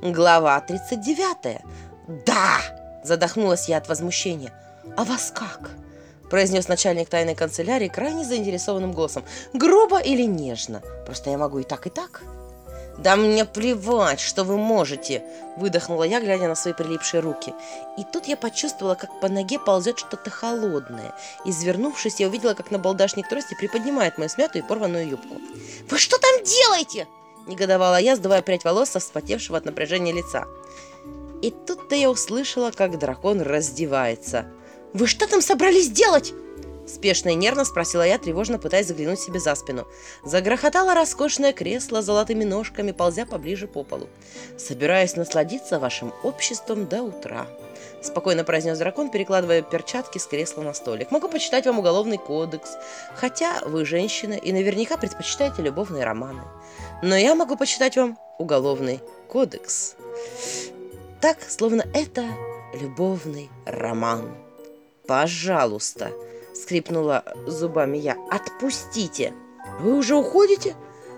Глава 39. Да! Задохнулась я от возмущения. А вас как? произнес начальник тайной канцелярии крайне заинтересованным голосом. Грубо или нежно? Просто я могу и так, и так. «Да мне плевать, что вы можете!» – выдохнула я, глядя на свои прилипшие руки. И тут я почувствовала, как по ноге ползет что-то холодное. Извернувшись, я увидела, как на балдашник трости приподнимает мою смятую и порванную юбку. «Вы что там делаете?» – негодовала я, сдувая прядь волос со вспотевшего от напряжения лица. И тут-то я услышала, как дракон раздевается. «Вы что там собрались делать?» Спешно и нервно спросила я, тревожно пытаясь заглянуть себе за спину. Загрохотало роскошное кресло золотыми ножками, ползя поближе по полу. «Собираюсь насладиться вашим обществом до утра», — спокойно произнес дракон, перекладывая перчатки с кресла на столик. «Могу почитать вам уголовный кодекс, хотя вы женщина и наверняка предпочитаете любовные романы. Но я могу почитать вам уголовный кодекс. Так, словно это любовный роман. Пожалуйста!» скрипнула зубами я. «Отпустите!» «Вы уже уходите?»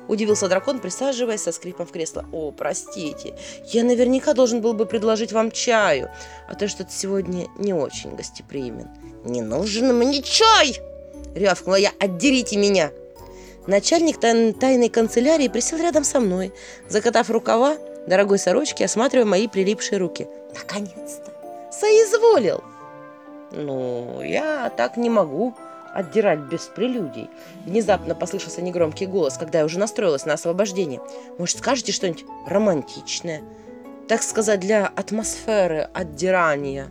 Удивился дракон, присаживаясь со скрипом в кресло. «О, простите, я наверняка должен был бы предложить вам чаю, а то что-то сегодня не очень гостеприимен». «Не нужен мне чай!» Рявкнула я. «Отдерите меня!» Начальник тай тайной канцелярии присел рядом со мной, закатав рукава дорогой сорочки, осматривая мои прилипшие руки. «Наконец-то! Соизволил!» «Ну, я так не могу отдирать без прелюдий». Внезапно послышался негромкий голос, когда я уже настроилась на освобождение. «Может, скажете что-нибудь романтичное? Так сказать, для атмосферы отдирания?»